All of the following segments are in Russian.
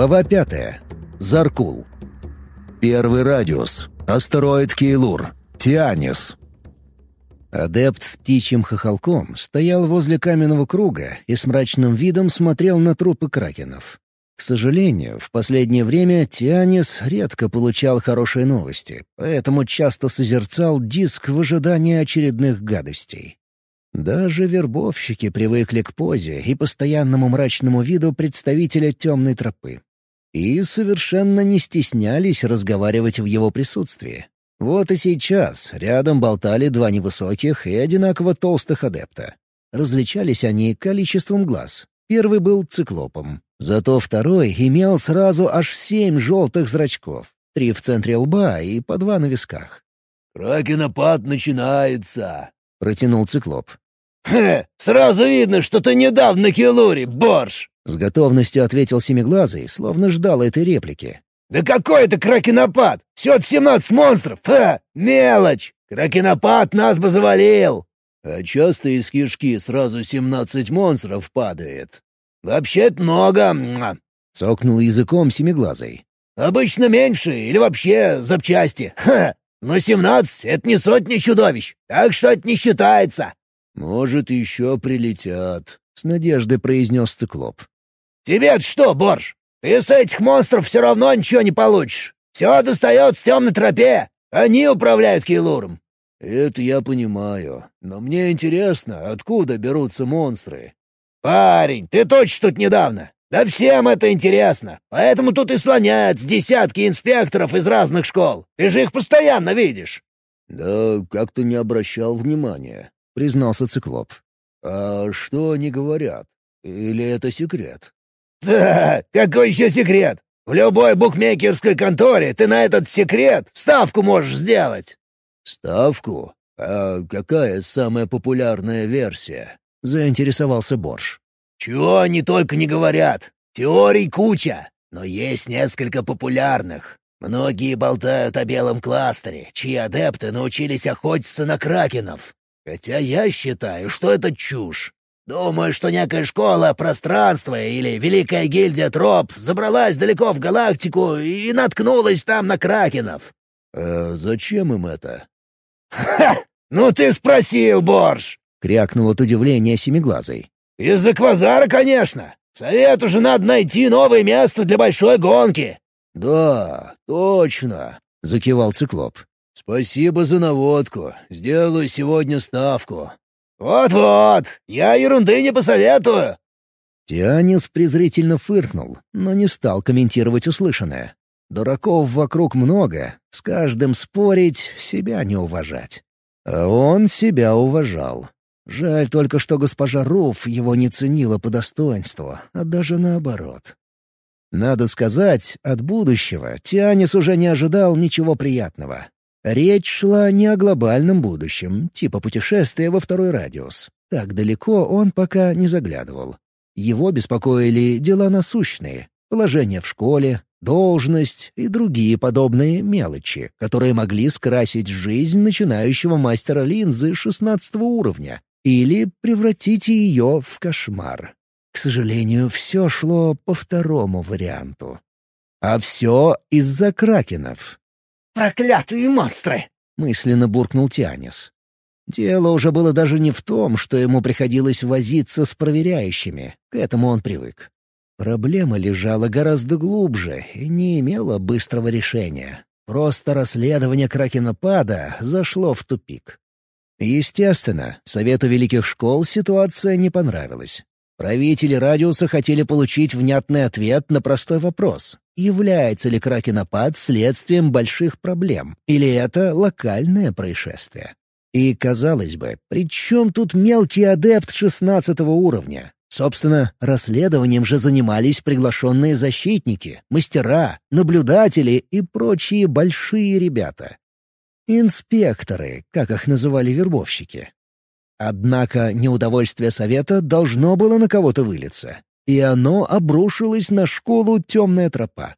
Глава пятая. Заркул. Первый радиус. Астероид Кейлур. Тианис. Адепт с птичьим хохолком стоял возле каменного круга и с мрачным видом смотрел на трупы кракенов. К сожалению, в последнее время Тианис редко получал хорошие новости, поэтому часто созерцал диск в ожидании очередных гадостей. Даже вербовщики привыкли к позе и постоянному мрачному виду представителя темной тропы. И совершенно не стеснялись разговаривать в его присутствии. Вот и сейчас рядом болтали два невысоких и одинаково толстых адепта. Различались они количеством глаз. Первый был циклопом, Зато второй имел сразу аж семь желтых зрачков, три в центре лба и по два на висках. «Кракенопад начинается!» — протянул циклоп. «Хе, сразу видно, что ты недавно на Келуре, борш!» — с готовностью ответил Семиглазый, словно ждал этой реплики. «Да какой это кракенопад? Всего семнадцать монстров! Ха! Мелочь! Кракенопад нас бы завалил!» «А часто из кишки сразу семнадцать монстров падает?» «Вообще-то много!» — цокнул языком семиглазый. «Обычно меньше или вообще запчасти. Ха! Но семнадцать — это не сотни чудовищ, так что это не считается!» «Может, еще прилетят», — с надеждой произнес циклоп. «Тебе-то что, Борж? Ты с этих монстров все равно ничего не получишь. Все достается темной тропе. Они управляют Кейлуром». «Это я понимаю. Но мне интересно, откуда берутся монстры. «Парень, ты точно тут недавно? Да всем это интересно. Поэтому тут и слоняются десятки инспекторов из разных школ. Ты же их постоянно видишь». «Да как-то не обращал внимания», — признался Циклоп. «А что они говорят? Или это секрет?» «Да, какой еще секрет? В любой букмекерской конторе ты на этот секрет ставку можешь сделать». «Ставку? А какая самая популярная версия?» — заинтересовался Борж. «Чего они только не говорят. Теорий куча, но есть несколько популярных. Многие болтают о белом кластере, чьи адепты научились охотиться на кракенов. Хотя я считаю, что это чушь. Думаю, что некая школа пространства или Великая гильдия троп забралась далеко в галактику и наткнулась там на кракенов». «А зачем им это?» «Ха! Ну ты спросил, Борж!» — крякнул от удивления Семиглазый. «Из-за квазара, конечно! Совету же надо найти новое место для большой гонки!» «Да, точно!» — закивал Циклоп. «Спасибо за наводку. Сделаю сегодня ставку». «Вот-вот! Я ерунды не посоветую!» Тианис презрительно фыркнул, но не стал комментировать услышанное. Дураков вокруг много, с каждым спорить, себя не уважать. А он себя уважал. Жаль только, что госпожа Руф его не ценила по достоинству, а даже наоборот. Надо сказать, от будущего Тианис уже не ожидал ничего приятного. Речь шла не о глобальном будущем, типа путешествия во второй радиус. Так далеко он пока не заглядывал. Его беспокоили дела насущные, положение в школе, должность и другие подобные мелочи, которые могли скрасить жизнь начинающего мастера линзы шестнадцатого уровня, или превратите ее в кошмар. К сожалению, все шло по второму варианту. А все из-за кракенов. «Проклятые монстры!» — мысленно буркнул Тианис. Дело уже было даже не в том, что ему приходилось возиться с проверяющими. К этому он привык. Проблема лежала гораздо глубже и не имела быстрого решения. Просто расследование кракенопада зашло в тупик. Естественно, Совету Великих Школ ситуация не понравилась. Правители Радиуса хотели получить внятный ответ на простой вопрос. Является ли кракенопад следствием больших проблем, или это локальное происшествие? И, казалось бы, при чем тут мелкий адепт шестнадцатого уровня? Собственно, расследованием же занимались приглашенные защитники, мастера, наблюдатели и прочие большие ребята. Инспекторы, как их называли вербовщики. Однако неудовольствие совета должно было на кого-то вылиться, и оно обрушилось на школу «Темная тропа».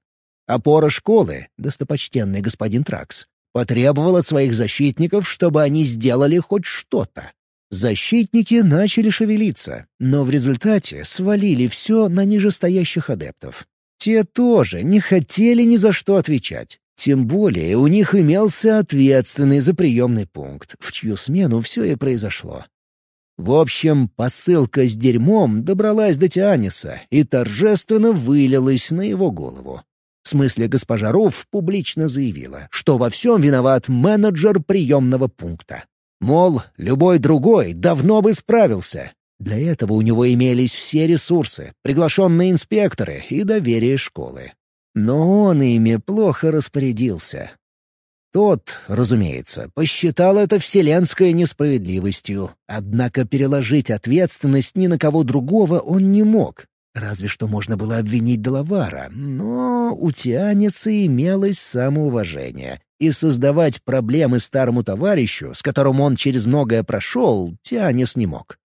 Опора школы, достопочтенный господин Тракс, потребовал от своих защитников, чтобы они сделали хоть что-то. Защитники начали шевелиться, но в результате свалили все на нижестоящих адептов. Те тоже не хотели ни за что отвечать. Тем более у них имелся ответственный за приемный пункт, в чью смену все и произошло. В общем, посылка с дерьмом добралась до Тианиса и торжественно вылилась на его голову. В смысле, госпожа Руф публично заявила, что во всем виноват менеджер приемного пункта. Мол, любой другой давно бы справился. Для этого у него имелись все ресурсы, приглашенные инспекторы и доверие школы. Но он ими плохо распорядился. Тот, разумеется, посчитал это вселенской несправедливостью, однако переложить ответственность ни на кого другого он не мог. Разве что можно было обвинить Делавара, но у Тианица имелось самоуважение, и создавать проблемы старому товарищу, с которым он через многое прошел, Тианис не мог.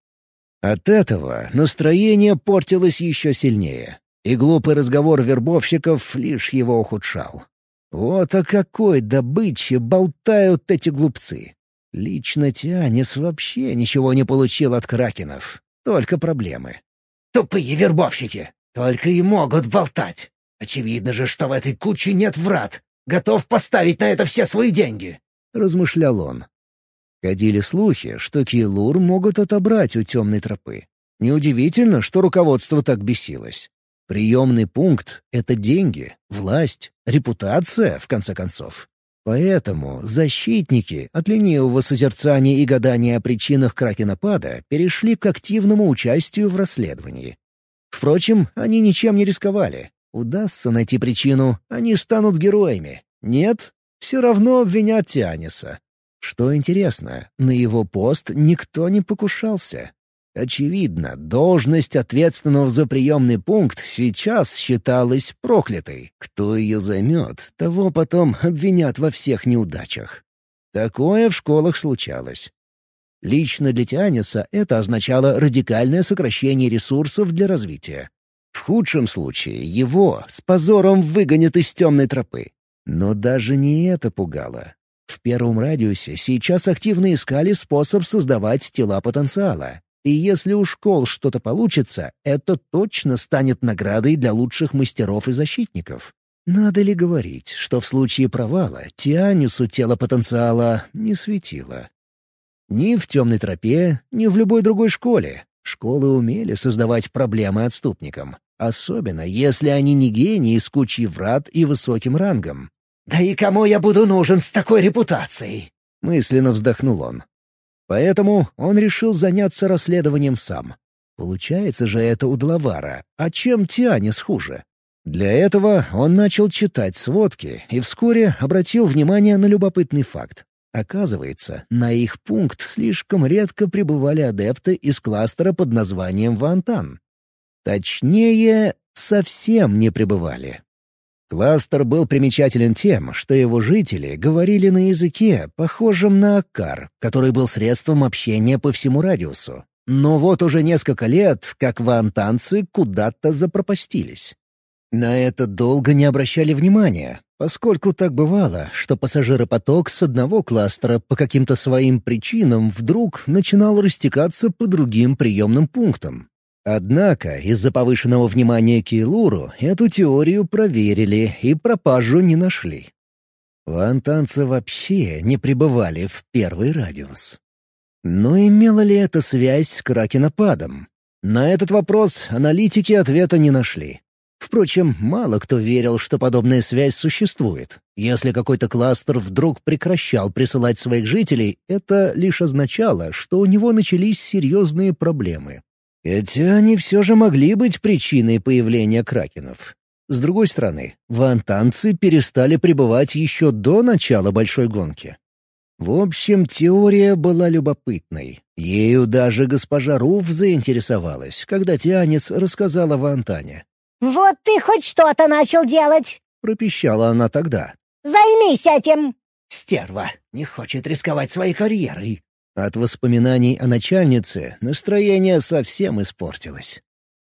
От этого настроение портилось еще сильнее, и глупый разговор вербовщиков лишь его ухудшал. Вот о какой добыче болтают эти глупцы. Лично Тианис вообще ничего не получил от кракенов. Только проблемы. «Тупые вербовщики! Только и могут болтать! Очевидно же, что в этой куче нет врат. Готов поставить на это все свои деньги!» — размышлял он. Ходили слухи, что Килур могут отобрать у темной тропы. Неудивительно, что руководство так бесилось. Приемный пункт — это деньги, власть, репутация, в конце концов. Поэтому защитники от ленивого созерцания и гадания о причинах кракенопада перешли к активному участию в расследовании. Впрочем, они ничем не рисковали. Удастся найти причину, они станут героями. Нет, все равно обвинят Тианиса. Что интересно, на его пост никто не покушался. Очевидно, должность ответственного за приемный пункт сейчас считалась проклятой. Кто ее займет, того потом обвинят во всех неудачах. Такое в школах случалось. Лично для Тианиса это означало радикальное сокращение ресурсов для развития. В худшем случае его с позором выгонят из темной тропы. Но даже не это пугало. В первом радиусе сейчас активно искали способ создавать тела потенциала, и если у школ что-то получится, это точно станет наградой для лучших мастеров и защитников. Надо ли говорить, что в случае провала Тианису тело потенциала не светило? Ни в темной тропе, ни в любой другой школе. Школы умели создавать проблемы отступникам, особенно если они не гении с кучей врат и высоким рангом. «Да и кому я буду нужен с такой репутацией?» — мысленно вздохнул он. Поэтому он решил заняться расследованием сам. Получается же это у Длавара, а чем Тианис хуже? Для этого он начал читать сводки и вскоре обратил внимание на любопытный факт. Оказывается, на их пункт слишком редко прибывали адепты из кластера под названием Вантан. Точнее, совсем не прибывали. Кластер был примечателен тем, что его жители говорили на языке, похожем на Аккар, который был средством общения по всему радиусу. Но вот уже несколько лет, как вантанцы куда-то запропастились. На это долго не обращали внимания, поскольку так бывало, что пассажиропоток с одного кластера по каким-то своим причинам вдруг начинал растекаться по другим приемным пунктам, Однако из-за повышенного внимания к Илуру эту теорию проверили и пропажу не нашли. Вантанцы вообще не пребывали в первый радиус. Но имела ли это связь с кракенопадом? На этот вопрос аналитики ответа не нашли. Впрочем, мало кто верил, что подобная связь существует. Если какой-то кластер вдруг прекращал присылать своих жителей, это лишь означало, что у него начались серьезные проблемы. Хотя они все же могли быть причиной появления кракенов. С другой стороны, вантанцы перестали пребывать еще до начала большой гонки. В общем, теория была любопытной. Ею даже госпожа Руф заинтересовалась, когда Тианец рассказала в Антане. «Вот ты хоть что-то начал делать!» — пропищала она тогда. «Займись этим!» «Стерва! Не хочет рисковать своей карьерой!» От воспоминаний о начальнице настроение совсем испортилось.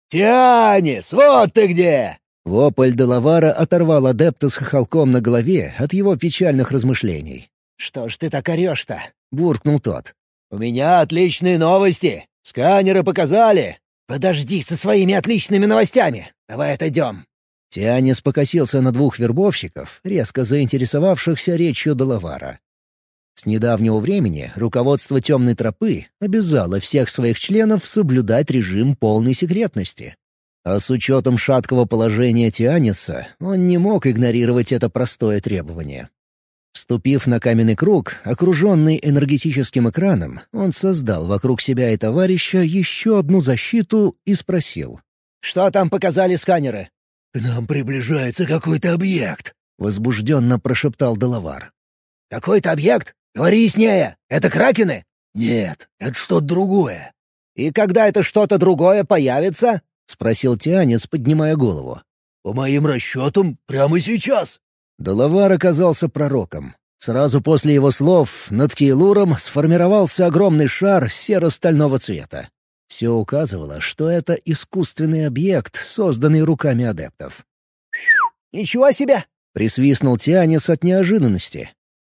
«Тианис, вот ты где!» Вопль Делавара оторвал адепта с хохолком на голове от его печальных размышлений. «Что ж ты так орешь-то?» — буркнул тот. «У меня отличные новости. Сканеры показали. Подожди со своими отличными новостями. Давай отойдем». Тианис покосился на двух вербовщиков, резко заинтересовавшихся речью Доловара. С недавнего времени руководство «Темной тропы» обязало всех своих членов соблюдать режим полной секретности. А с учетом шаткого положения Тианиса, он не мог игнорировать это простое требование. Вступив на каменный круг, окруженный энергетическим экраном, он создал вокруг себя и товарища еще одну защиту и спросил. «Что там показали сканеры?» «К нам приближается какой-то объект», — возбужденно прошептал Доловар. «Какой-то объект? Говори яснее. Это кракены?» «Нет, это что-то другое». «И когда это что-то другое появится?» — спросил Тианец, поднимая голову. «По моим расчетам, прямо сейчас». Доловар оказался пророком. Сразу после его слов над Кейлуром сформировался огромный шар серо-стального цвета. Все указывало, что это искусственный объект, созданный руками адептов. «Ничего себе!» — присвистнул Тианис от неожиданности.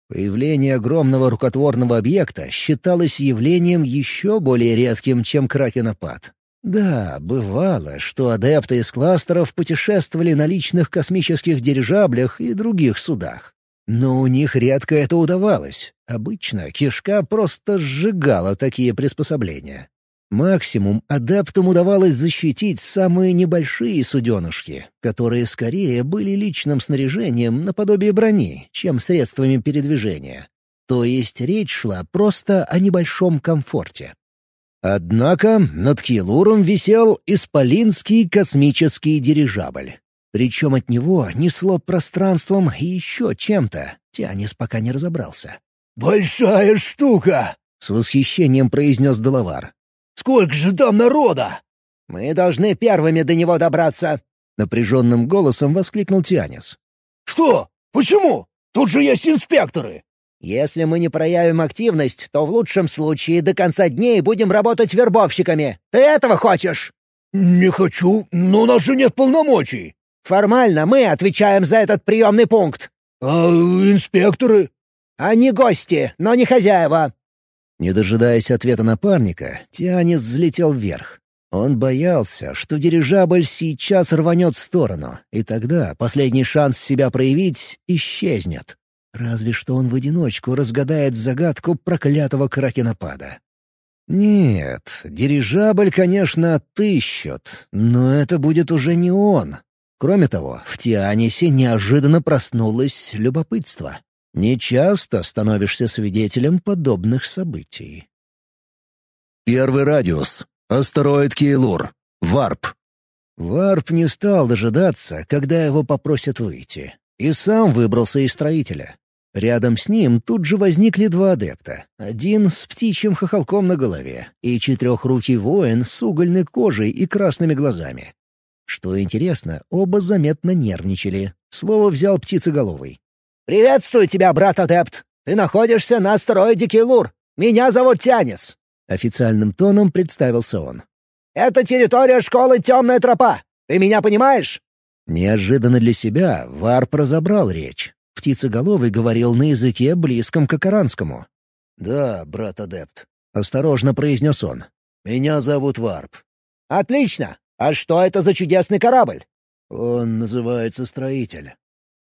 Появление огромного рукотворного объекта считалось явлением еще более редким, чем кракенопад. Да, бывало, что адепты из кластеров путешествовали на личных космических дирижаблях и других судах. Но у них редко это удавалось. Обычно кишка просто сжигала такие приспособления. Максимум адептам удавалось защитить самые небольшие суденышки, которые скорее были личным снаряжением наподобие брони, чем средствами передвижения. То есть речь шла просто о небольшом комфорте. Однако над Килуром висел исполинский космический дирижабль. Причем от него несло пространством и еще чем-то. Тианис пока не разобрался. «Большая штука!» — с восхищением произнес Доловар. Сколько же там народа?» «Мы должны первыми до него добраться!» — напряженным голосом воскликнул Тианис. «Что? Почему? Тут же есть инспекторы!» «Если мы не проявим активность, то в лучшем случае до конца дней будем работать вербовщиками. Ты этого хочешь?» «Не хочу, но у нас же нет полномочий». «Формально мы отвечаем за этот приемный пункт». «А инспекторы?» «Они гости, но не хозяева. Не дожидаясь ответа напарника, Тианис взлетел вверх. Он боялся, что дирижабль сейчас рванет в сторону, и тогда последний шанс себя проявить исчезнет. Разве что он в одиночку разгадает загадку проклятого кракенопада. Нет, дирижабль, конечно, отыщут, но это будет уже не он. Кроме того, в Тианисе неожиданно проснулось любопытство. Нечасто становишься свидетелем подобных событий. Первый радиус. Астероид Кейлур. Варп. Варп не стал дожидаться, когда его попросят выйти, и сам выбрался из строителя. Рядом с ним тут же возникли два адепта. Один с птичьим хохолком на голове и четырехрукий воин с угольной кожей и красными глазами. Что интересно, оба заметно нервничали. Слово взял птицеголовый. «Приветствую тебя, брат-адепт! Ты находишься на астероиде Кейлур. Меня зовут Тянис!» Официальным тоном представился он. «Это территория школы «Темная тропа». Ты меня понимаешь?» Неожиданно для себя Варп разобрал речь. Птицеголовый говорил на языке, близком к акаранскому. «Да, брат-адепт», — осторожно произнес он. «Меня зовут Варп». «Отлично! А что это за чудесный корабль?» «Он называется «Строитель».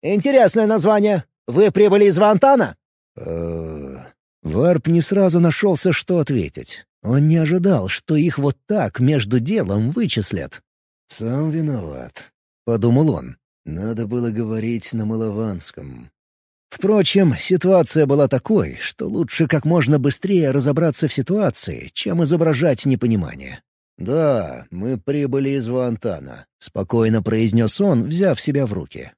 «Интересное название. Вы прибыли из Вантана?» Варп не сразу нашелся, что ответить. Он не ожидал, что их вот так между делом вычислят. «Сам виноват», — подумал он. «Надо было говорить на малованском». Впрочем, ситуация была такой, что лучше как можно быстрее разобраться в ситуации, чем изображать непонимание. «Да, мы прибыли из Вантана», — спокойно произнес он, взяв себя в руки.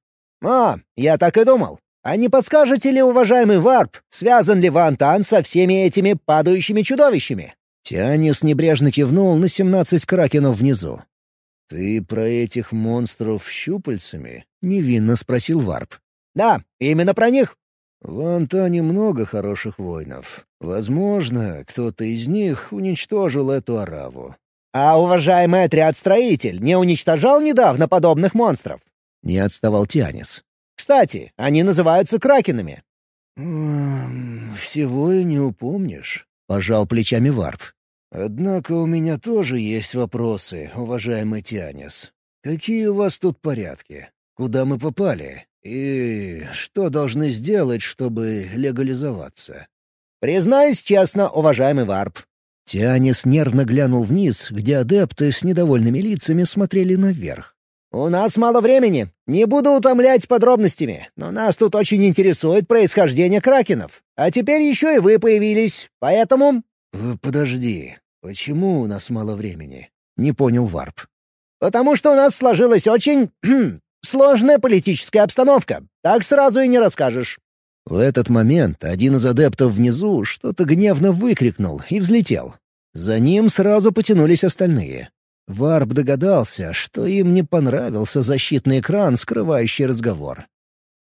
«А, я так и думал. А не подскажете ли, уважаемый Варп, связан ли Вантан со всеми этими падающими чудовищами?» Тианис небрежно кивнул на семнадцать кракенов внизу. «Ты про этих монстров щупальцами?» — невинно спросил Варп. «Да, именно про них». «В Антане много хороших воинов. Возможно, кто-то из них уничтожил эту ораву». «А уважаемый отряд-строитель не уничтожал недавно подобных монстров?» Не отставал Тианец. «Кстати, они называются кракенами». «Всего и не упомнишь», — пожал плечами Варп. «Однако у меня тоже есть вопросы, уважаемый Тианис. Какие у вас тут порядки? куда мы попали и что должны сделать, чтобы легализоваться. «Признаюсь честно, уважаемый Варп». Тианис нервно глянул вниз, где адепты с недовольными лицами смотрели наверх. «У нас мало времени. Не буду утомлять подробностями, но нас тут очень интересует происхождение кракенов. А теперь еще и вы появились, поэтому...» «Подожди, почему у нас мало времени?» — не понял Варп. «Потому что у нас сложилась очень... сложная политическая обстановка. Так сразу и не расскажешь». В этот момент один из адептов внизу что-то гневно выкрикнул и взлетел. За ним сразу потянулись остальные. Варп догадался, что им не понравился защитный экран, скрывающий разговор.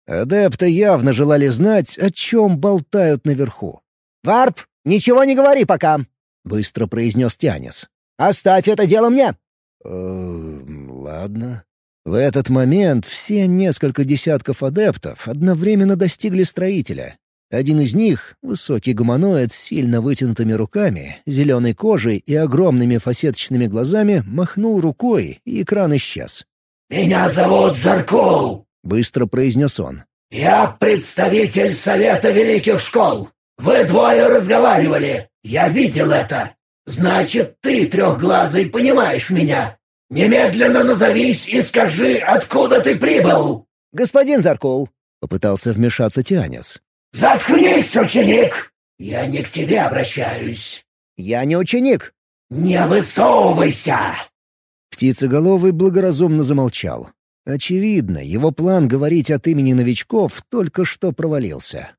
Адепты явно желали знать, о чем болтают наверху. «Варп, ничего не говори пока!» — быстро произнес Тянец. «Оставь это дело мне!» «Э, ладно». В этот момент все несколько десятков адептов одновременно достигли строителя. Один из них, высокий гуманоид с сильно вытянутыми руками, зеленой кожей и огромными фасеточными глазами, махнул рукой, и экран исчез. «Меня зовут Заркул», — быстро произнес он. «Я представитель Совета Великих Школ. Вы двое разговаривали. Я видел это. Значит, ты, трехглазый, понимаешь меня. Немедленно назовись и скажи, откуда ты прибыл». «Господин Заркул», — попытался вмешаться Тианис. «Заткнись, ученик! Я не к тебе обращаюсь!» «Я не ученик!» «Не высовывайся!» Птицеголовый благоразумно замолчал. Очевидно, его план говорить от имени новичков только что провалился.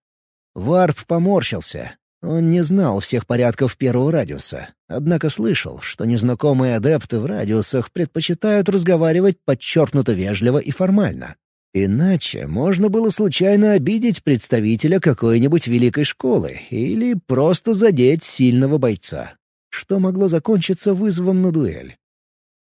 Варп поморщился. Он не знал всех порядков первого радиуса, однако слышал, что незнакомые адепты в радиусах предпочитают разговаривать подчеркнуто вежливо и формально. Иначе можно было случайно обидеть представителя какой-нибудь великой школы или просто задеть сильного бойца, что могло закончиться вызовом на дуэль.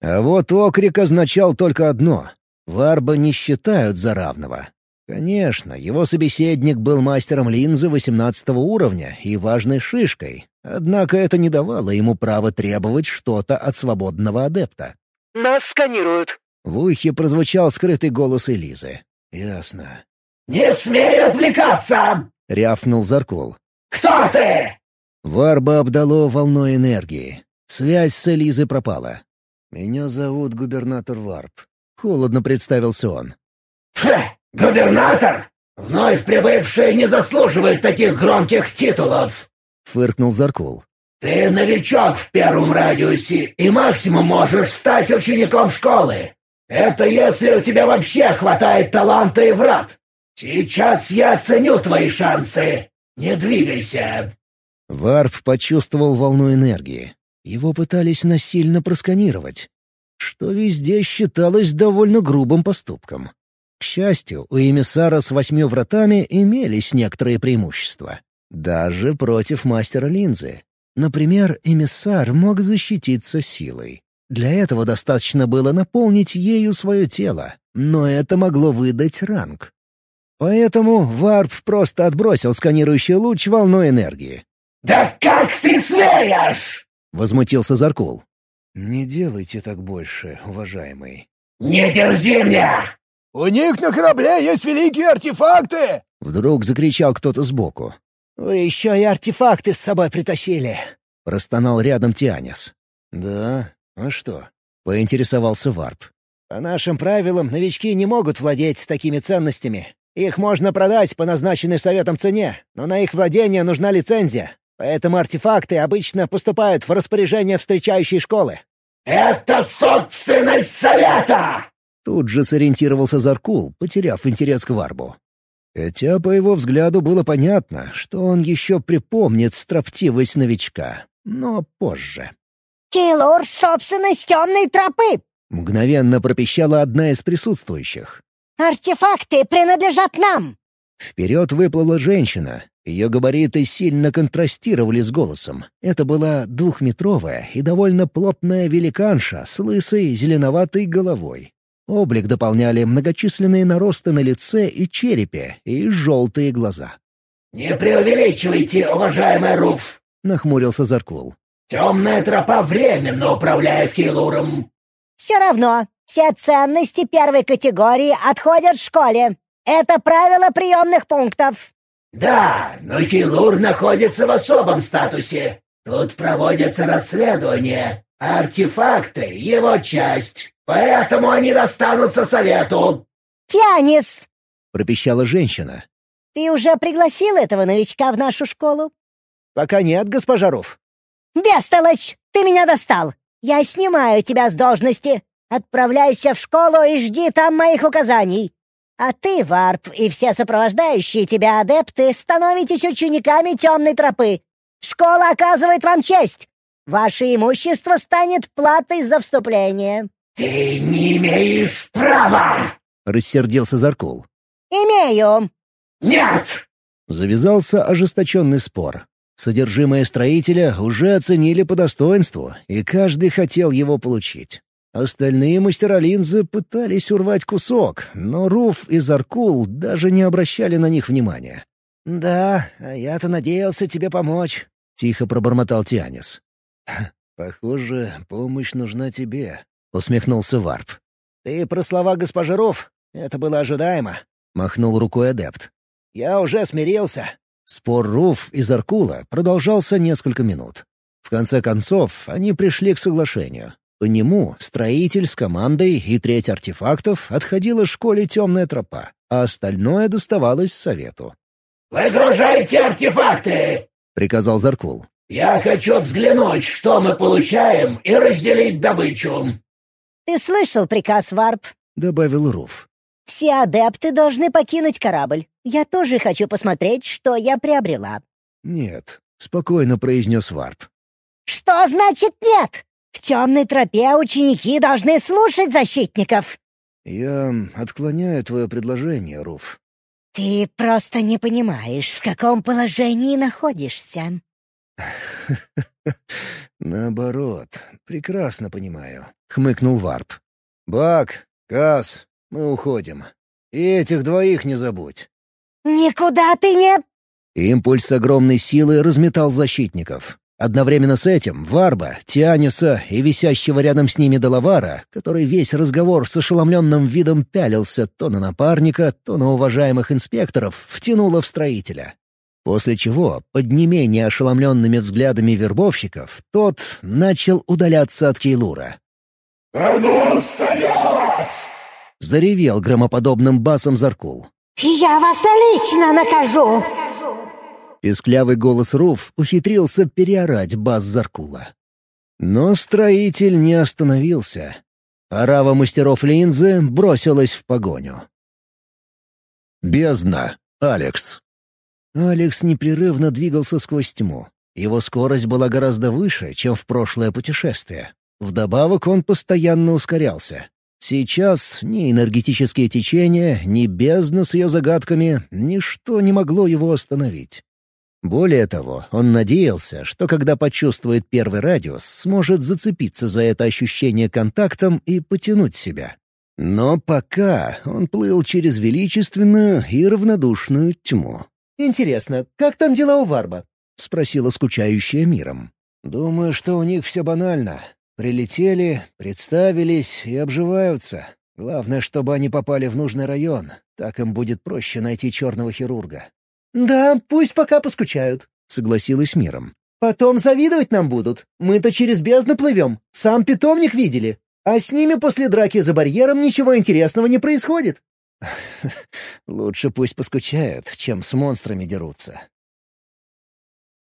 А вот окрик означал только одно — Варба не считают за равного. Конечно, его собеседник был мастером линзы 18 уровня и важной шишкой, однако это не давало ему права требовать что-то от свободного адепта. «Нас сканируют», в ухе прозвучал скрытый голос Элизы. «Ясно». «Не смей отвлекаться!» — рявкнул Заркул. «Кто ты?» Варба обдало волной энергии. Связь с Элизой пропала. «Меня зовут губернатор Варп», — холодно представился он. «Фе, губернатор? Вновь прибывший не заслуживает таких громких титулов!» — фыркнул Заркул. «Ты новичок в первом радиусе и максимум можешь стать учеником школы. Это если у тебя вообще хватает таланта и врат. Сейчас я оценю твои шансы. Не двигайся». Варп почувствовал волну энергии. Его пытались насильно просканировать, что везде считалось довольно грубым поступком. К счастью, у эмиссара с восьмью вратами имелись некоторые преимущества. Даже против мастера линзы. Например, эмиссар мог защититься силой. Для этого достаточно было наполнить ею свое тело, но это могло выдать ранг. Поэтому Варп просто отбросил сканирующий луч волной энергии. «Да как ты смеешь?» — возмутился Заркул. «Не делайте так больше, уважаемый». «Не дерзи мне!» «У них на корабле есть великие артефакты!» Вдруг закричал кто-то сбоку. «Вы еще и артефакты с собой притащили!» — простонал рядом Тианис. «Да? А что?» — поинтересовался Варп. «По нашим правилам, новички не могут владеть такими ценностями. Их можно продать по назначенной советом цене, но на их владение нужна лицензия. Поэтому артефакты обычно поступают в распоряжение встречающей школы». «Это собственность совета!» Тут же сориентировался Заркул, потеряв интерес к Варбу. Хотя, по его взгляду, было понятно, что он еще припомнит строптивость новичка, но позже. «Килур — собственность темной тропы!» — мгновенно пропищала одна из присутствующих. «Артефакты принадлежат нам!» Вперед выплыла женщина. Ее габариты сильно контрастировали с голосом. Это была двухметровая и довольно плотная великанша с лысой зеленоватой головой. Облик дополняли многочисленные наросты на лице и черепе и желтые глаза. «Не преувеличивайте, уважаемый Руф!» — нахмурился Заркул. «Темная тропа временно управляет Килуром». «Все равно. Все ценности первой категории отходят школе. Это правило приемных пунктов». «Да, но Килур находится в особом статусе. Тут проводятся расследования, а артефакты — его часть, поэтому они достанутся совету». «Тянис!» — пропищала женщина. «Ты уже пригласил этого новичка в нашу школу?» «Пока нет, госпожа Руф». «Бестолочь! Ты меня достал! Я снимаю тебя с должности. Отправляйся в школу и жди там моих указаний. А ты, Варп, и все сопровождающие тебя адепты становитесь учениками темной тропы. Школа оказывает вам честь. Ваше имущество станет платой за вступление». «Ты не имеешь права!» — рассердился Заркул. «Имею!» «Нет!» Завязался ожесточенный спор. Содержимое строителя уже оценили по достоинству, и каждый хотел его получить. Остальные мастера линзы пытались урвать кусок, но Руф и Заркул даже не обращали на них внимания. «Да, а я-то надеялся тебе помочь», — тихо пробормотал Тианис. «Похоже, помощь нужна тебе», — усмехнулся Варп. «Ты про слова госпожи Руф? Это было ожидаемо», — махнул рукой адепт. «Я уже смирился». Спор Руф и Заркула продолжался несколько минут. В конце концов, они пришли к соглашению. По нему строитель с командой и треть артефактов отходила школе «Темная тропа», а остальное доставалось совету. «Выгружайте артефакты!» — приказал Заркул. «Я хочу взглянуть, что мы получаем, и разделить добычу». «Ты слышал приказ, Варп?» — добавил Руф. «Все адепты должны покинуть корабль. Я тоже хочу посмотреть, что я приобрела». «Нет», — спокойно произнес Варп. «Что значит нет? В темной тропе ученики должны слушать защитников». «Я отклоняю твое предложение, Руф». «Ты просто не понимаешь, в каком положении находишься». «Наоборот, прекрасно понимаю», — хмыкнул Варп. «Бак, Кас, мы уходим. И этих двоих не забудь». «Никуда ты не...» Импульс огромной силы разметал защитников. Одновременно с этим Варба, Тианиса и висящего рядом с ними Доловара, который весь разговор с ошеломленным видом пялился то на напарника, то на уважаемых инспекторов, втянуло в строителя. После чего, под не менее ошеломленными взглядами вербовщиков, тот начал удаляться от Кейлура. «А ну, стоять!» — заревел громоподобным басом Заркул. «Я вас лично накажу!» Песклявый голос Руф ухитрился переорать бас Заркула. Но строитель не остановился. Арава мастеров линзы бросилась в погоню. Бездна. Алекс. Алекс непрерывно двигался сквозь тьму. Его скорость была гораздо выше, чем в прошлое путешествие. Вдобавок он постоянно ускорялся. Сейчас ни энергетические течения, ни бездна с ее загадками, ничто не могло его остановить. Более того, он надеялся, что когда почувствует первый радиус, сможет зацепиться за это ощущение контактом и потянуть себя. Но пока он плыл через величественную и равнодушную тьму. «Интересно, как там дела у Варба?» — спросила скучающая миром. «Думаю, что у них все банально. Прилетели, представились и обживаются. Главное, чтобы они попали в нужный район. Так им будет проще найти черного хирурга. «Да, пусть пока поскучают», — согласилась миром. «Потом завидовать нам будут. Мы-то через бездну плывем. Сам питомник видели. А с ними после драки за барьером ничего интересного не происходит». «Лучше пусть поскучают, чем с монстрами дерутся.